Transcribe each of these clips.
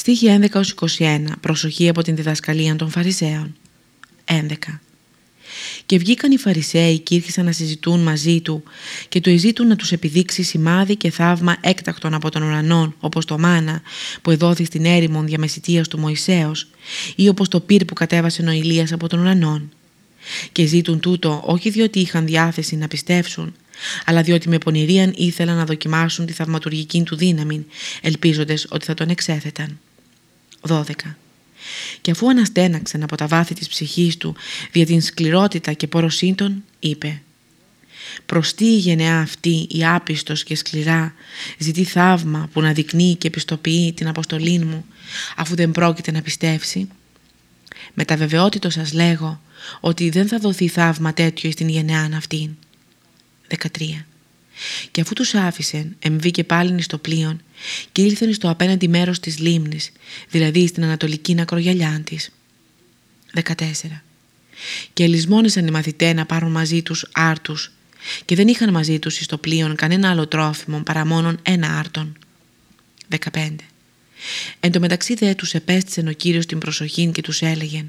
Στοίχη 11-21. Προσοχή από την διδασκαλία των Φαρισαίων. 11. Και βγήκαν οι Φαρισαίοι και ήρθαν να συζητούν μαζί του και του εζήτουν να τους επιδείξει σημάδι και θαύμα έκτακτον από τον ουρανό, όπως το μάνα που εδόθη στην έρημον διαμεσητείας του Μωυσέως ή όπως το πυρ που κατέβασε ο Ηλίας από τον ουρανό. Και ζήτουν τούτο όχι διότι είχαν διάθεση να πιστεύσουν, αλλά διότι με πονηρίαν ήθελαν να δοκιμάσουν τη θαυματουργική του δύναμη, ελπίζοντες ότι θα τον εξέθεταν. 12. Και αφού αναστέναξαν από τα βάθη της ψυχής του δια την σκληρότητα και ποροσύντων, είπε «Προς τι η γενεά αυτή η άπιστος και σκληρά ζητεί θαύμα που να δεικνύει και επιστοποιεί την αποστολή μου αφού δεν πρόκειται να πιστεύσει» Με τα βεβαιότητος σας λέγω ότι δεν θα δοθεί θαύμα τέτοιο στην γενεάν αυτήν. 13. Και αφού τους άφησε, εμβήκε πάλιν στο πλοίο και ήλθεν στο απέναντι μέρος της λίμνης, δηλαδή στην ανατολική ακρογιαλιά της. 14. Και ελισμόνησαν οι μαθητές να πάρουν μαζί τους άρτους και δεν είχαν μαζί τους στο πλοίο κανένα άλλο τρόφιμο παρά μόνον ένα άρτον. 15. Εν τω μεταξύ δε τους επέστησε ο Κύριος την προσοχή και τους έλεγε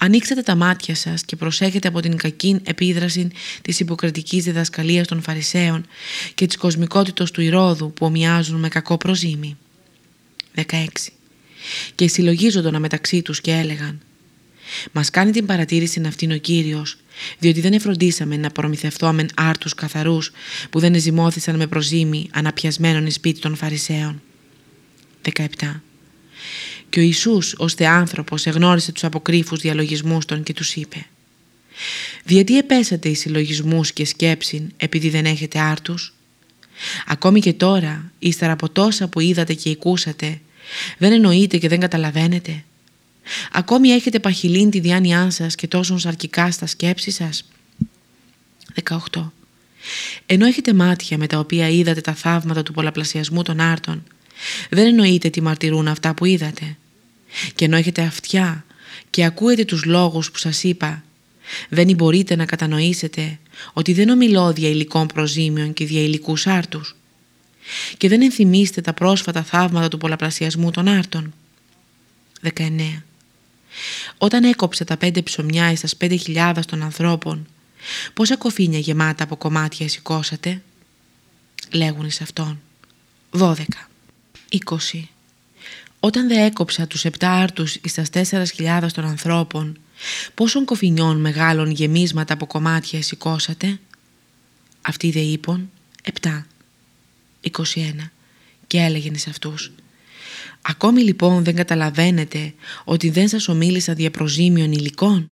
Ανοίξτε τα μάτια σας και προσέχετε από την κακή επίδραση της υποκριτικής διδασκαλίας των Φαρισαίων και της κοσμικότητος του Ηρώδου που ομοιάζουν με κακό προζήμι. 16. Και συλλογίζονταν μεταξύ τους και έλεγαν «Μας κάνει την παρατήρηση αυτήν ο Κύριος, διότι δεν εφροντίσαμε να προμηθευτόμεν άρτους καθαρούς που δεν εζημώθησαν με προζήμι αναπιασμένων εις σπίτι των Φαρισαίων». 17. Και ο Ιησούς ως άνθρωπος εγνώρισε τους αποκρύφους διαλογισμούς των και τους είπε «Διότι επέσατε οι συλλογισμούς και σκέψη επειδή δεν έχετε άρτους» Ακόμη και τώρα, ύστερα από τόσα που είδατε και ακούσατε, δεν εννοείτε και δεν καταλαβαίνετε; Ακόμη έχετε παχυλήν τη διάνοιά σας και τόσο σαρκικά στα σκέψη σας; 18. Ενώ έχετε μάτια με τα οποία είδατε τα θαύματα του πολλαπλασιασμού των άρτων, δεν εννοείτε τι μαρτυρούν αυτά που είδατε. Και ενώ έχετε αυτιά και ακούετε τους λόγους που σας είπα, δεν μπορείτε να κατανοήσετε ότι δεν ομιλώ δια υλικών προζήμιων και δια υλικούς άρτους. Και δεν ενθυμίστε τα πρόσφατα θαύματα του πολλαπλασιασμού των άρτων. 19. Όταν έκοψε τα πέντε ψωμιά εις τας πέντε χιλιάδας των ανθρώπων, πόσα κοφίνια γεμάτα από κομμάτια σηκώσατε, λέγουν εις αυτόν. 12. 20. Όταν δε έκοψα τους επτά άρτους εις τας τέσσερας χιλιάδας των ανθρώπων, πόσων κοφινιών μεγάλων γεμίσματα από κομμάτια σηκώσατε; Αυτοί δε είπαν επτά. 21. Και έλεγεν σε αυτούς. Ακόμη λοιπόν δεν καταλαβαίνετε ότι δεν σας ομίλησα δια προζήμιων υλικών;